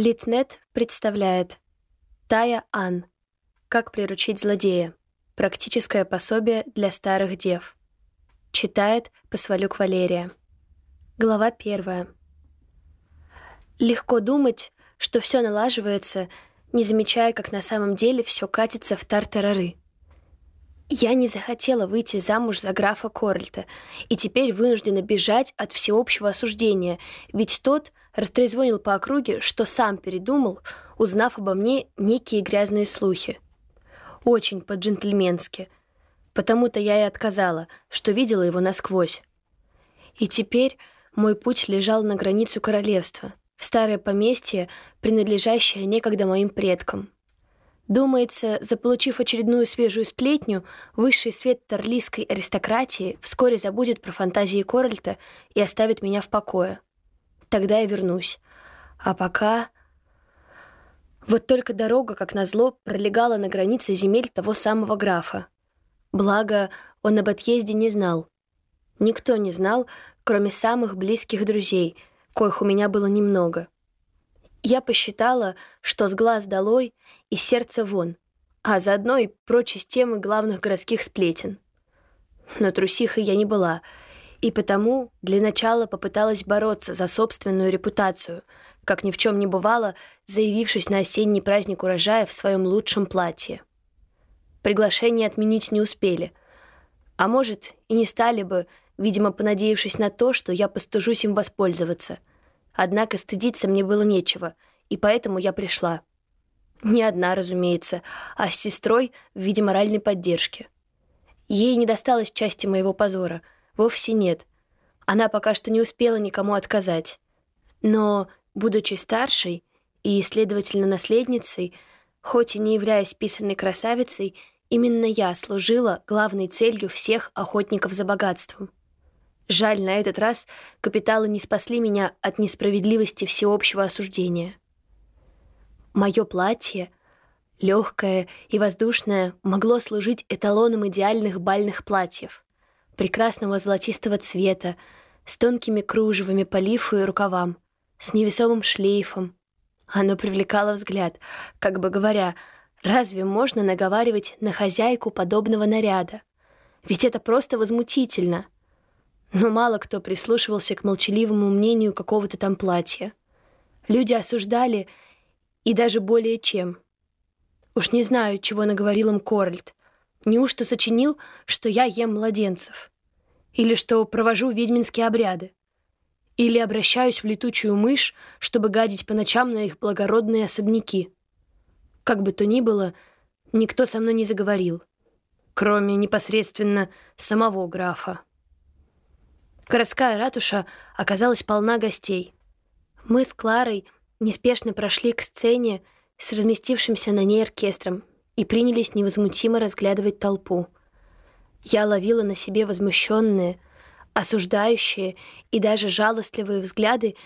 Литнет представляет Тая Ан. Как приручить злодея. Практическое пособие для старых дев. Читает Посвалюк Валерия. Глава первая. Легко думать, что все налаживается, не замечая, как на самом деле все катится в тартарары. Я не захотела выйти замуж за графа Корольта, и теперь вынуждена бежать от всеобщего осуждения, ведь тот растрезвонил по округе, что сам передумал, узнав обо мне некие грязные слухи. Очень по-джентльменски. Потому-то я и отказала, что видела его насквозь. И теперь мой путь лежал на границу королевства, в старое поместье, принадлежащее некогда моим предкам — Думается, заполучив очередную свежую сплетню, высший свет торлийской аристократии вскоре забудет про фантазии Корольта и оставит меня в покое. Тогда я вернусь. А пока... Вот только дорога, как назло, пролегала на границе земель того самого графа. Благо, он об отъезде не знал. Никто не знал, кроме самых близких друзей, коих у меня было немного. Я посчитала, что с глаз долой — и сердце вон, а заодно и прочие темы главных городских сплетен. Но трусихой я не была, и потому для начала попыталась бороться за собственную репутацию, как ни в чем не бывало, заявившись на осенний праздник урожая в своем лучшем платье. Приглашение отменить не успели. А может, и не стали бы, видимо, понадеявшись на то, что я постужусь им воспользоваться. Однако стыдиться мне было нечего, и поэтому я пришла. Не одна, разумеется, а с сестрой в виде моральной поддержки. Ей не досталось части моего позора. Вовсе нет. Она пока что не успела никому отказать. Но, будучи старшей и, следовательно, наследницей, хоть и не являясь писанной красавицей, именно я служила главной целью всех охотников за богатством. Жаль, на этот раз капиталы не спасли меня от несправедливости всеобщего осуждения. Мое платье, легкое и воздушное, могло служить эталоном идеальных бальных платьев, прекрасного золотистого цвета, с тонкими кружевами по лифу и рукавам, с невесомым шлейфом. Оно привлекало взгляд, как бы говоря, разве можно наговаривать на хозяйку подобного наряда? Ведь это просто возмутительно. Но мало кто прислушивался к молчаливому мнению какого-то там платья. Люди осуждали — и даже более чем. Уж не знаю, чего наговорил им Корольд. Неужто сочинил, что я ем младенцев? Или что провожу ведьминские обряды? Или обращаюсь в летучую мышь, чтобы гадить по ночам на их благородные особняки? Как бы то ни было, никто со мной не заговорил, кроме непосредственно самого графа. Городская ратуша оказалась полна гостей. Мы с Кларой — неспешно прошли к сцене с разместившимся на ней оркестром и принялись невозмутимо разглядывать толпу. Я ловила на себе возмущенные, осуждающие и даже жалостливые взгляды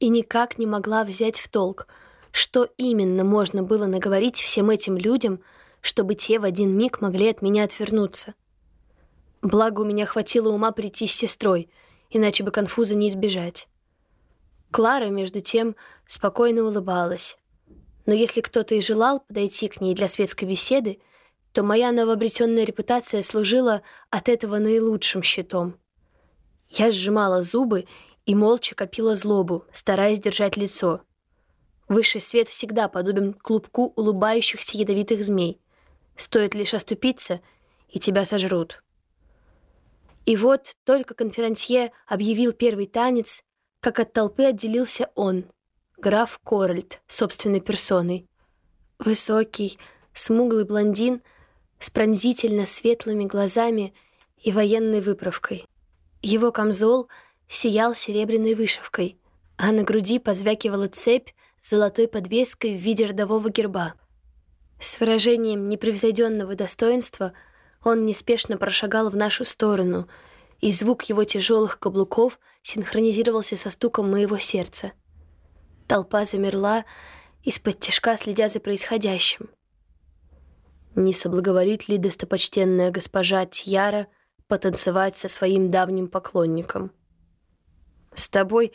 и никак не могла взять в толк, что именно можно было наговорить всем этим людям, чтобы те в один миг могли от меня отвернуться. Благо, у меня хватило ума прийти с сестрой, иначе бы конфуза не избежать. Клара, между тем, спокойно улыбалась. Но если кто-то и желал подойти к ней для светской беседы, то моя новообретенная репутация служила от этого наилучшим щитом. Я сжимала зубы и молча копила злобу, стараясь держать лицо. Высший свет всегда подобен клубку улыбающихся ядовитых змей. Стоит лишь оступиться, и тебя сожрут. И вот только конферансье объявил первый танец, как от толпы отделился он, граф Корольд, собственной персоной. Высокий, смуглый блондин с пронзительно светлыми глазами и военной выправкой. Его камзол сиял серебряной вышивкой, а на груди позвякивала цепь с золотой подвеской в виде родового герба. С выражением непревзойденного достоинства он неспешно прошагал в нашу сторону — и звук его тяжелых каблуков синхронизировался со стуком моего сердца. Толпа замерла, из-под тяжка следя за происходящим. Не соблаговолит ли достопочтенная госпожа Тьяра потанцевать со своим давним поклонником? С тобой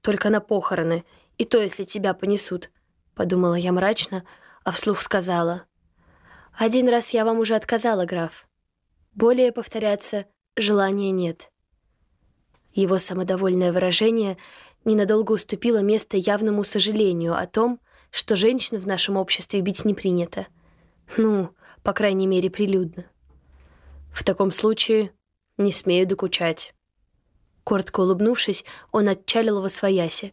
только на похороны И то, если тебя понесут», — подумала я мрачно, а вслух сказала. «Один раз я вам уже отказала, граф. Более повторяться желания нет». Его самодовольное выражение ненадолго уступило место явному сожалению о том, что женщин в нашем обществе бить не принято. Ну, по крайней мере, прилюдно. В таком случае не смею докучать. Коротко улыбнувшись, он отчалил во свояси,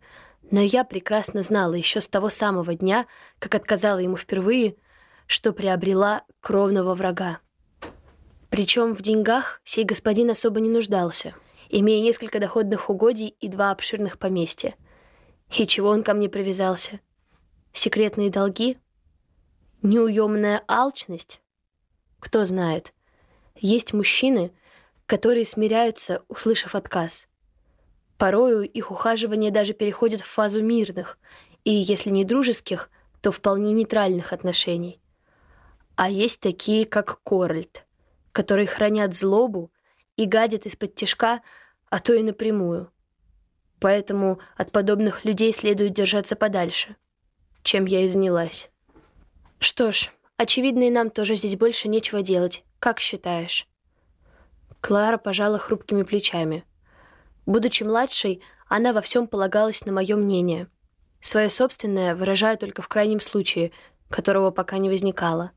но я прекрасно знала еще с того самого дня, как отказала ему впервые, что приобрела кровного врага. Причем в деньгах сей господин особо не нуждался, имея несколько доходных угодий и два обширных поместья. И чего он ко мне привязался? Секретные долги? Неуемная алчность? Кто знает. Есть мужчины, которые смиряются, услышав отказ. Порою их ухаживание даже переходит в фазу мирных, и если не дружеских, то вполне нейтральных отношений. А есть такие, как Корольд, которые хранят злобу и гадят из-под тишка, а то и напрямую. Поэтому от подобных людей следует держаться подальше чем я изнялась. Что ж, очевидно, и нам тоже здесь больше нечего делать. Как считаешь? Клара пожала хрупкими плечами. Будучи младшей, она во всем полагалась на мое мнение. Свое собственное выражая только в крайнем случае, которого пока не возникало.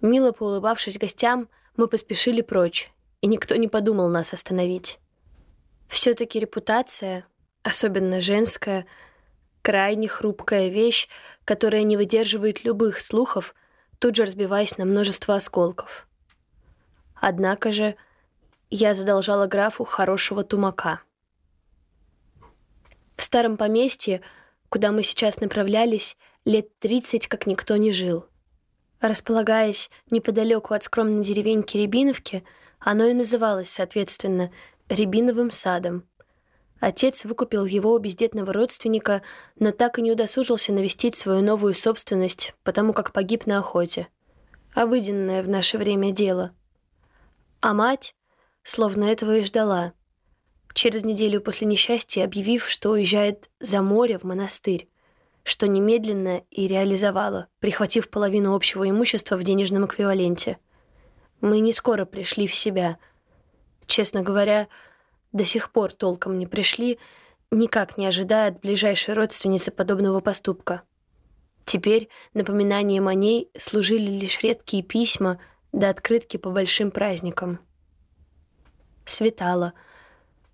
Мило поулыбавшись гостям, мы поспешили прочь, и никто не подумал нас остановить. Все-таки репутация, особенно женская, Крайне хрупкая вещь, которая не выдерживает любых слухов, тут же разбиваясь на множество осколков. Однако же я задолжала графу хорошего тумака. В старом поместье, куда мы сейчас направлялись, лет тридцать как никто не жил. Располагаясь неподалеку от скромной деревеньки Рябиновки, оно и называлось, соответственно, Рябиновым садом — Отец выкупил его у бездетного родственника, но так и не удосужился навестить свою новую собственность, потому как погиб на охоте. Обыденное в наше время дело. А мать словно этого и ждала. Через неделю после несчастья объявив, что уезжает за море в монастырь, что немедленно и реализовала, прихватив половину общего имущества в денежном эквиваленте. Мы не скоро пришли в себя. Честно говоря, до сих пор толком не пришли, никак не ожидая от ближайшей родственницы подобного поступка. Теперь напоминанием о ней служили лишь редкие письма да открытки по большим праздникам. Светало,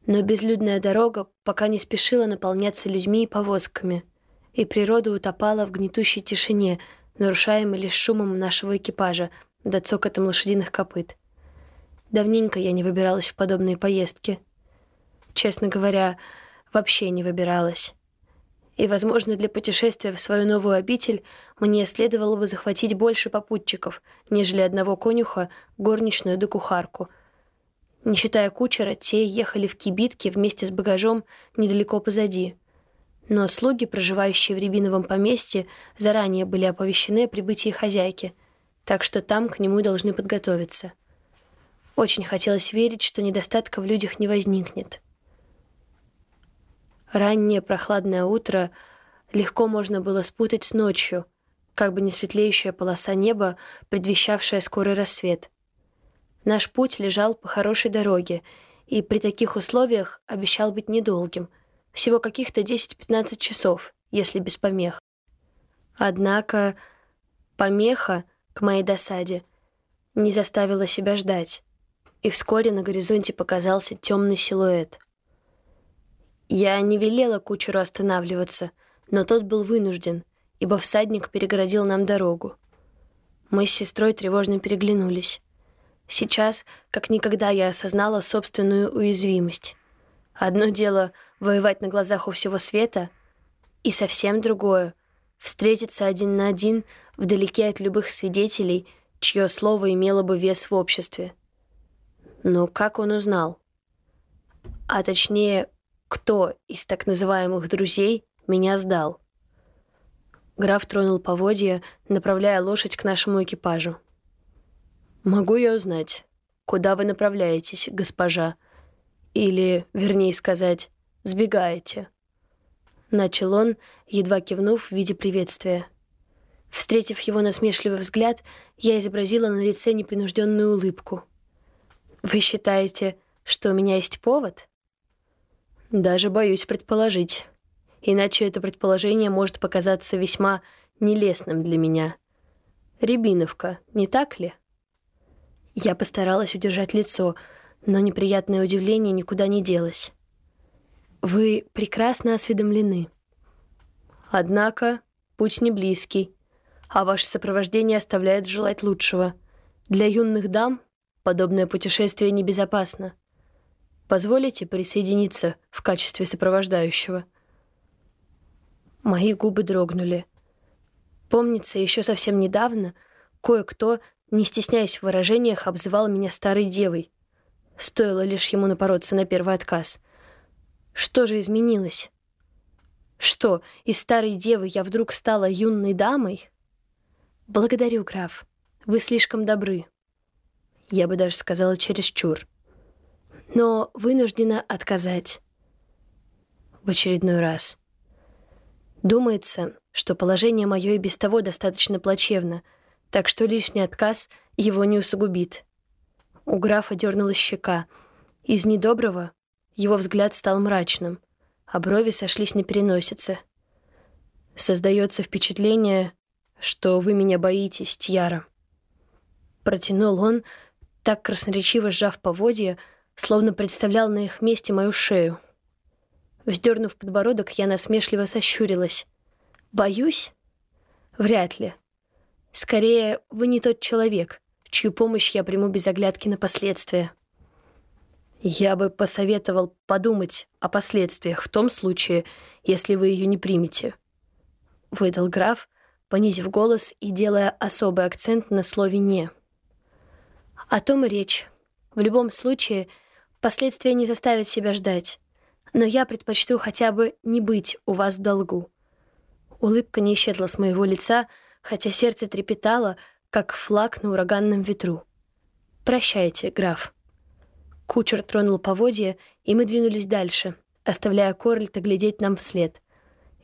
но безлюдная дорога пока не спешила наполняться людьми и повозками, и природа утопала в гнетущей тишине, нарушаемой лишь шумом нашего экипажа да цокотом лошадиных копыт. Давненько я не выбиралась в подобные поездки — честно говоря, вообще не выбиралась. И, возможно, для путешествия в свою новую обитель мне следовало бы захватить больше попутчиков, нежели одного конюха, горничную да кухарку. Не считая кучера, те ехали в кибитке вместе с багажом недалеко позади. Но слуги, проживающие в Рябиновом поместье, заранее были оповещены о прибытии хозяйки, так что там к нему должны подготовиться. Очень хотелось верить, что недостатка в людях не возникнет. Раннее прохладное утро легко можно было спутать с ночью, как бы не светлеющая полоса неба, предвещавшая скорый рассвет. Наш путь лежал по хорошей дороге, и при таких условиях обещал быть недолгим, всего каких-то 10-15 часов, если без помех. Однако помеха, к моей досаде, не заставила себя ждать, и вскоре на горизонте показался темный силуэт — я не велела кучеру останавливаться, но тот был вынужден, ибо всадник перегородил нам дорогу. Мы с сестрой тревожно переглянулись. Сейчас, как никогда, я осознала собственную уязвимость. Одно дело — воевать на глазах у всего света, и совсем другое — встретиться один на один вдалеке от любых свидетелей, чье слово имело бы вес в обществе. Но как он узнал? А точнее, кто из так называемых друзей меня сдал. Граф тронул поводья, направляя лошадь к нашему экипажу. «Могу я узнать, куда вы направляетесь, госпожа? Или, вернее сказать, сбегаете?» — начал он, едва кивнув в виде приветствия. Встретив его насмешливый взгляд, я изобразила на лице непринужденную улыбку. «Вы считаете, что у меня есть повод?» «Даже боюсь предположить. Иначе это предположение может показаться весьма нелестным для меня. Рябиновка, не так ли?» Я постаралась удержать лицо, но неприятное удивление никуда не делось. «Вы прекрасно осведомлены. Однако путь не близкий, а ваше сопровождение оставляет желать лучшего. Для юных дам подобное путешествие небезопасно. Позволите присоединиться в качестве сопровождающего?» Мои губы дрогнули. Помнится, еще совсем недавно кое-кто, не стесняясь в выражениях, обзывал меня старой девой. Стоило лишь ему напороться на первый отказ. Что же изменилось? Что, из старой девы я вдруг стала юной дамой? Благодарю, граф. Вы слишком добры. Я бы даже сказала чересчур. Но вынуждена отказать. В очередной раз. Думается, что положение мое и без того достаточно плачевно, так что лишний отказ его не усугубит. У графа дернулась щека. Из недоброго его взгляд стал мрачным, а брови сошлись на переносице. Создается впечатление, что вы меня боитесь, Тьяра. Протянул он, так красноречиво сжав поводья, словно представлял на их месте мою шею. Вздернув подбородок, я насмешливо сощурилась. «Боюсь? Вряд ли. Скорее, вы не тот человек, чью помощь я приму без оглядки на последствия». Я бы посоветовал подумать о последствиях в том случае, если вы ее не примете. Выдал граф, понизив голос и делая особый акцент на слове «не». О том и речь. В любом случае, последствия не заставят себя ждать. Но я предпочту хотя бы не быть у вас в долгу. Улыбка не исчезла с моего лица, хотя сердце трепетало, как флаг на ураганном ветру. «Прощайте, граф». Кучер тронул поводья, и мы двинулись дальше, оставляя Корольта глядеть нам вслед.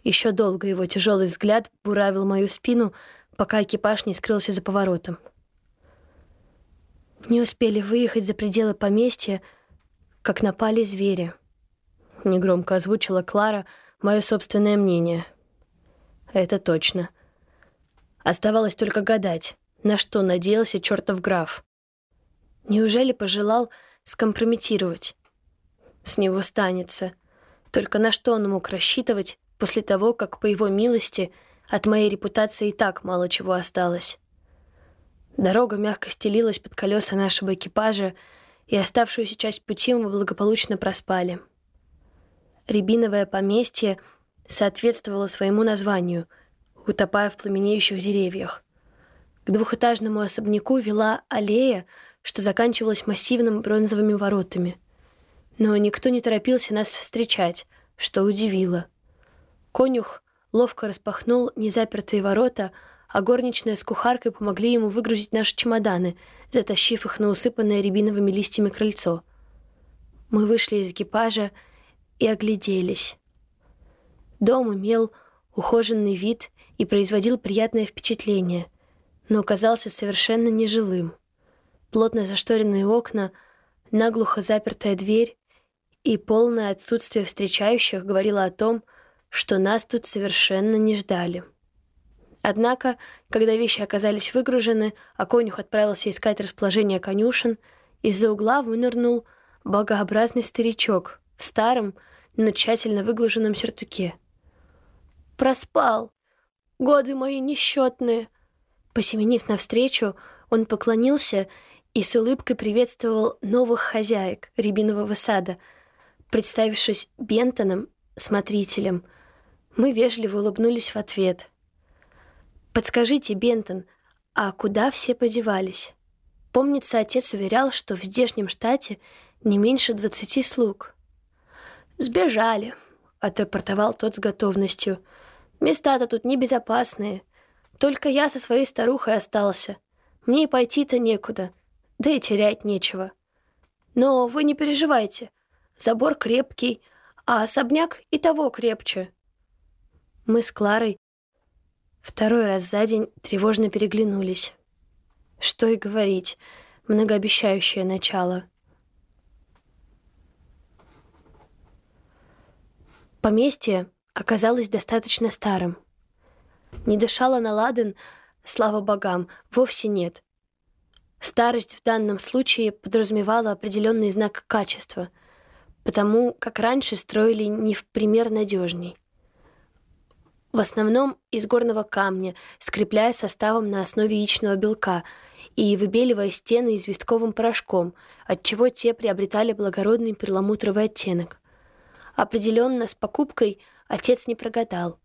Еще долго его тяжелый взгляд буравил мою спину, пока экипаж не скрылся за поворотом. Не успели выехать за пределы поместья, как напали звери. Негромко озвучила Клара мое собственное мнение. Это точно. Оставалось только гадать, на что надеялся чертов граф. Неужели пожелал скомпрометировать? С него станется. Только на что он мог рассчитывать после того, как, по его милости, от моей репутации и так мало чего осталось? Дорога мягко стелилась под колеса нашего экипажа, и оставшуюся часть пути мы благополучно проспали. Рябиновое поместье соответствовало своему названию, утопая в пламенеющих деревьях. К двухэтажному особняку вела аллея, что заканчивалась массивными бронзовыми воротами. Но никто не торопился нас встречать, что удивило. Конюх ловко распахнул незапертые ворота, а горничная с кухаркой помогли ему выгрузить наши чемоданы, затащив их на усыпанное рябиновыми листьями крыльцо. Мы вышли из экипажа и огляделись. Дом имел ухоженный вид и производил приятное впечатление, но оказался совершенно нежилым. Плотно зашторенные окна, наглухо запертая дверь и полное отсутствие встречающих говорило о том, что нас тут совершенно не ждали. Однако, когда вещи оказались выгружены, а конюх отправился искать расположение конюшен, из-за угла вынырнул богообразный старичок в старом, но тщательно выглаженном сюртуке. «Проспал! Годы мои несчетные!» Посеменив навстречу, он поклонился и с улыбкой приветствовал новых хозяек рябинового сада, представившись Бентоном, смотрителем. Мы вежливо улыбнулись в ответ — Подскажите, Бентон, а куда все подевались? Помнится, отец уверял, что в здешнем штате не меньше двадцати слуг. «Сбежали», — отрапортовал тот с готовностью. «Места-то тут небезопасные. Только я со своей старухой остался. Мне и пойти-то некуда, да и терять нечего. Но вы не переживайте. Забор крепкий, а особняк и того крепче. Мы с Кларой второй раз за день тревожно переглянулись. Что и говорить, многообещающее начало. Поместье оказалось достаточно старым. Не дышала на ладан, слава богам, вовсе нет. Старость в данном случае подразумевала определенный знак качества, потому как раньше строили не в пример надежней. В основном из горного камня, скрепляя составом на основе яичного белка и выбеливая стены известковым порошком, отчего те приобретали благородный перламутровый оттенок. Определенно, с покупкой отец не прогадал.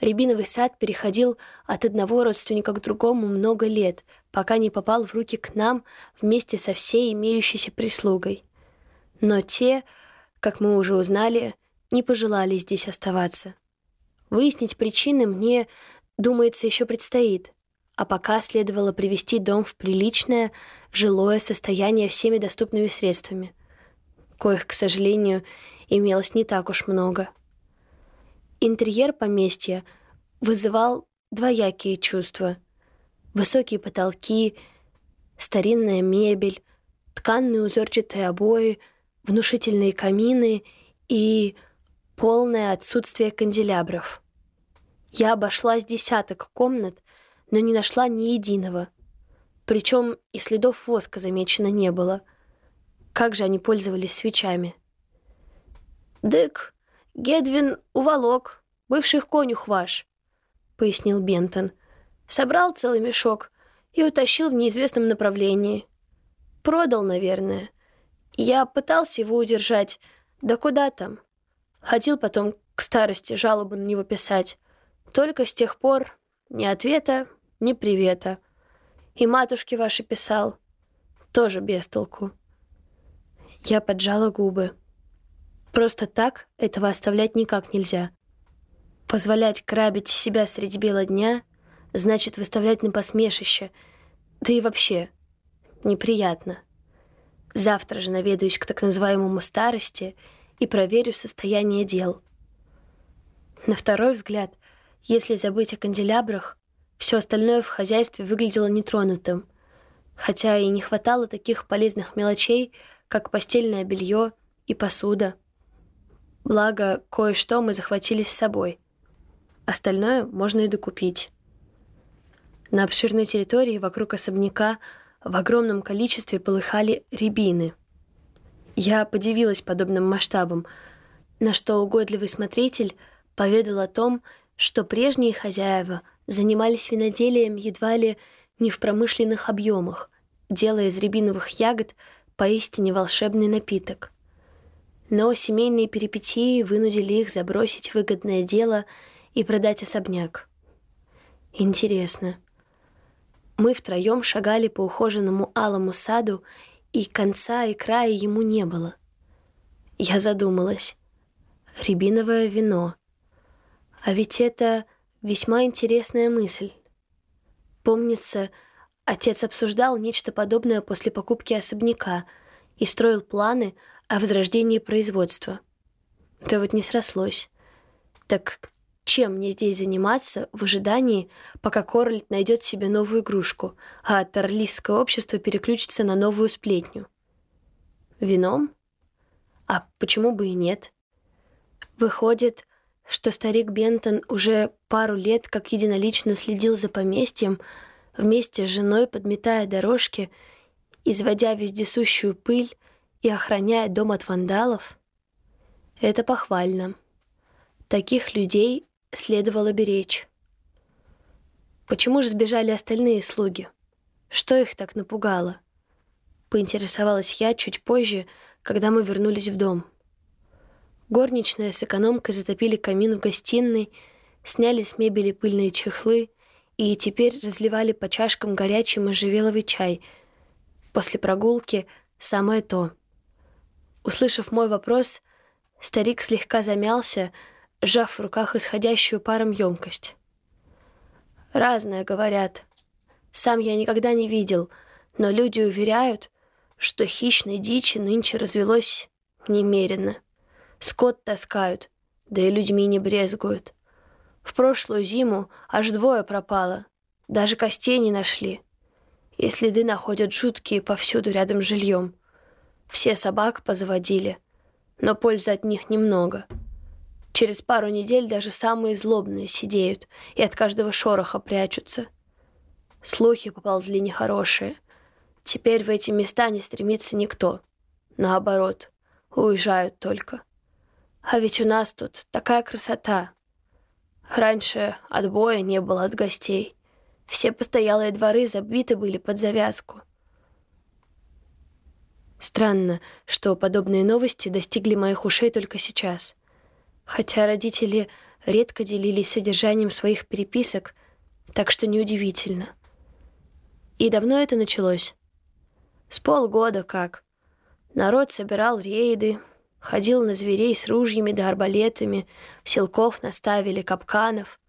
Рябиновый сад переходил от одного родственника к другому много лет, пока не попал в руки к нам вместе со всей имеющейся прислугой. Но те, как мы уже узнали, не пожелали здесь оставаться. Выяснить причины мне, думается, еще предстоит, а пока следовало привести дом в приличное, жилое состояние всеми доступными средствами, коих, к сожалению, имелось не так уж много. Интерьер поместья вызывал двоякие чувства. Высокие потолки, старинная мебель, тканные узорчатые обои, внушительные камины и полное отсутствие канделябров. Я обошла с десяток комнат, но не нашла ни единого. Причем и следов воска замечено не было. Как же они пользовались свечами? «Дык, Гедвин уволок, бывших конюх ваш», — пояснил Бентон. «Собрал целый мешок и утащил в неизвестном направлении. Продал, наверное. Я пытался его удержать, да куда там. Хотел потом к старости жалобу на него писать. Только с тех пор ни ответа, ни привета. И матушке вашей писал. Тоже без толку. Я поджала губы. Просто так этого оставлять никак нельзя. Позволять грабить себя средь бела дня значит выставлять на посмешище. Да и вообще, неприятно. Завтра же наведаюсь к так называемому старости и проверю состояние дел. На второй взгляд, если забыть о канделябрах, все остальное в хозяйстве выглядело нетронутым, хотя и не хватало таких полезных мелочей, как постельное белье и посуда. Благо, кое-что мы захватили с собой. Остальное можно и докупить. На обширной территории вокруг особняка в огромном количестве полыхали рябины. Я подивилась подобным масштабам, на что угодливый смотритель поведал о том, что прежние хозяева занимались виноделием едва ли не в промышленных объемах, делая из рябиновых ягод поистине волшебный напиток — но семейные перипетии вынудили их забросить выгодное дело и продать особняк. Интересно. Мы втроем шагали по ухоженному алому саду, и конца и края ему не было. Я задумалась. Рябиновое вино. А ведь это весьма интересная мысль. Помнится, отец обсуждал нечто подобное после покупки особняка и строил планы — о возрождении производства. Да вот не срослось. Так чем мне здесь заниматься в ожидании, пока Корольт найдет себе новую игрушку, а торлистское общество переключится на новую сплетню? Вином? А почему бы и нет? Выходит, что старик Бентон уже пару лет как единолично следил за поместьем, вместе с женой подметая дорожки, изводя вездесущую пыль, и охраняет дом от вандалов, это похвально. Таких людей следовало беречь. Почему же сбежали остальные слуги? Что их так напугало? Поинтересовалась я чуть позже, когда мы вернулись в дом. Горничная с экономкой затопили камин в гостиной, сняли с мебели пыльные чехлы и теперь разливали по чашкам горячий можжевеловый чай. После прогулки самое то — Услышав мой вопрос, старик слегка замялся, сжав в руках исходящую паром емкость. «Разное, говорят. Сам я никогда не видел, но люди уверяют, что хищной дичи нынче развелось немерено. Скот таскают, да и людьми не брезгуют. В прошлую зиму аж двое пропало. Даже костей не нашли. И следы находят жуткие повсюду рядом с жильем. Все собак позаводили, но пользы от них немного. Через пару недель даже самые злобные сидеют и от каждого шороха прячутся. Слухи поползли нехорошие. Теперь в эти места не стремится никто. Наоборот, уезжают только. А ведь у нас тут такая красота. Раньше отбоя не было от гостей. Все постоялые дворы забиты были под завязку. Странно, что подобные новости достигли моих ушей только сейчас. Хотя родители редко делились содержанием своих переписок, так что неудивительно. И давно это началось? С полгода как. Народ собирал рейды, ходил на зверей с ружьями да арбалетами, селков наставили, капканов.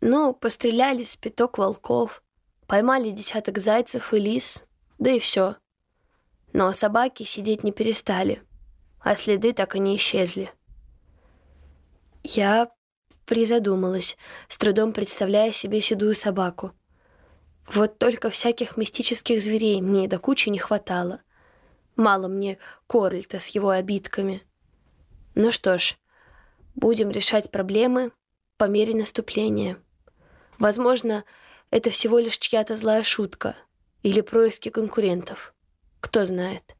Ну, постреляли с пяток волков, поймали десяток зайцев и лис, да и все. Но собаки сидеть не перестали, а следы так и не исчезли. Я призадумалась, с трудом представляя себе седую собаку. Вот только всяких мистических зверей мне до кучи не хватало. Мало мне Корольта с его обидками. Ну что ж, будем решать проблемы по мере наступления. Возможно, это всего лишь чья-то злая шутка или происки конкурентов. Кто знает.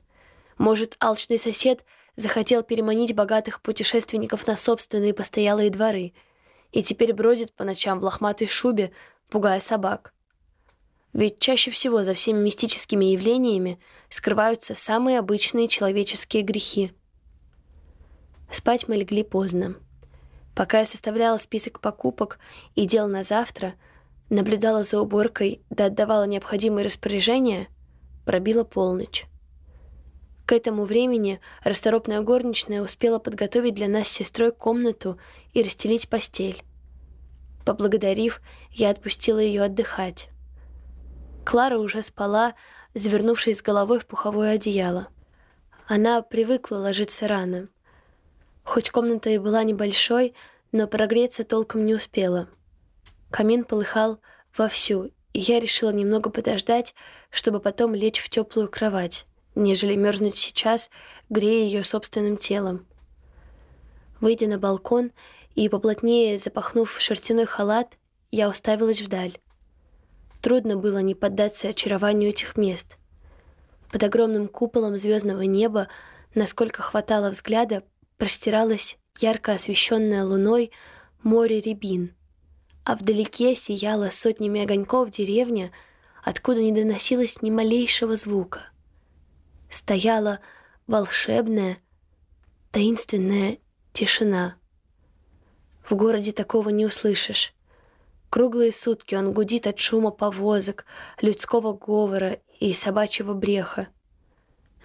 Может, алчный сосед захотел переманить богатых путешественников на собственные постоялые дворы и теперь бродит по ночам в лохматой шубе, пугая собак. Ведь чаще всего за всеми мистическими явлениями скрываются самые обычные человеческие грехи. Спать мы легли поздно. Пока я составляла список покупок и дел на завтра, наблюдала за уборкой да отдавала необходимые распоряжения, пробила полночь. К этому времени расторопная горничная успела подготовить для нас с сестрой комнату и расстелить постель. Поблагодарив, я отпустила ее отдыхать. Клара уже спала, завернувшись головой в пуховое одеяло. Она привыкла ложиться рано. Хоть комната и была небольшой, но прогреться толком не успела. Камин полыхал вовсю, и я решила немного подождать, чтобы потом лечь в теплую кровать, нежели мерзнуть сейчас, грея ее собственным телом. Выйдя на балкон и поплотнее запахнув шерстяной халат, я уставилась вдаль. Трудно было не поддаться очарованию этих мест. Под огромным куполом звездного неба, насколько хватало взгляда, простиралось ярко освещенное луной море рябин, а вдалеке сияла сотнями огоньков деревня, откуда не доносилось ни малейшего звука. Стояла волшебная, таинственная тишина. В городе такого не услышишь. Круглые сутки он гудит от шума повозок, людского говора и собачьего бреха.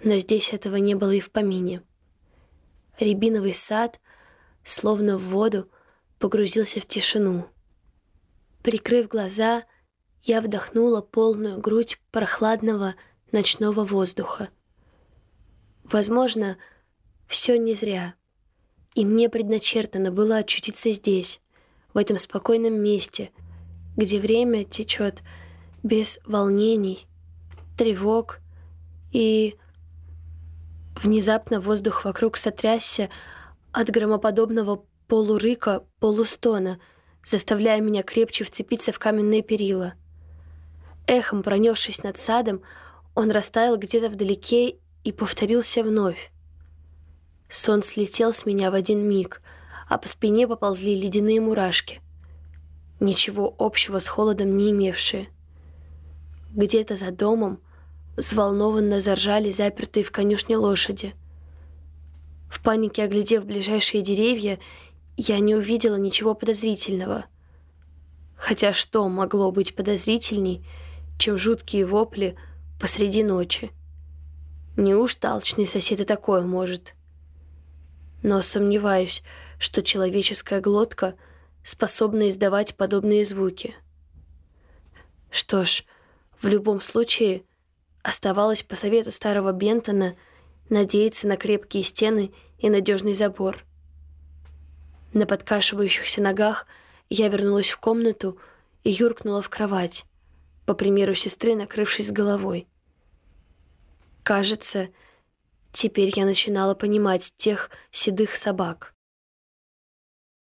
Но здесь этого не было и в помине. Рябиновый сад, словно в воду, погрузился в тишину. Прикрыв глаза, я вдохнула полную грудь прохладного ночного воздуха. Возможно, все не зря. И мне предначертано было очутиться здесь, в этом спокойном месте, где время течет без волнений, тревог, и внезапно воздух вокруг сотрясся от громоподобного полурыка, полустона, заставляя меня крепче вцепиться в каменные перила. Эхом пронесшись над садом, он растаял где-то вдалеке и повторился вновь. Сон слетел с меня в один миг, а по спине поползли ледяные мурашки, ничего общего с холодом не имевшие. Где-то за домом взволнованно заржали запертые в конюшне лошади. В панике оглядев ближайшие деревья, я не увидела ничего подозрительного. Хотя что могло быть подозрительней, чем жуткие вопли посреди ночи? Неужто алчный сосед и такое может? Но сомневаюсь, что человеческая глотка способна издавать подобные звуки. Что ж, в любом случае, оставалось по совету старого Бентона надеяться на крепкие стены и надежный забор. На подкашивающихся ногах Я вернулась в комнату и юркнула в кровать, по примеру сестры, накрывшись головой. Кажется, теперь я начинала понимать тех седых собак.